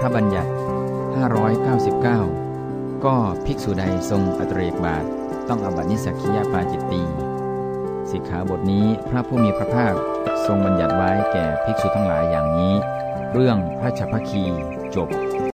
พระบัญญัติ 599 ก็ภิกษุใดทรงอัตเรกบาท ต้องอบัตินิสักคียาปาจิตตีสิกขาบทนี้พระผู้มีพระภาคทรงบัญญัติไว้แก่ภิกษุทั้งหลายอย่างนี้ เรื่องพระชพคีจบ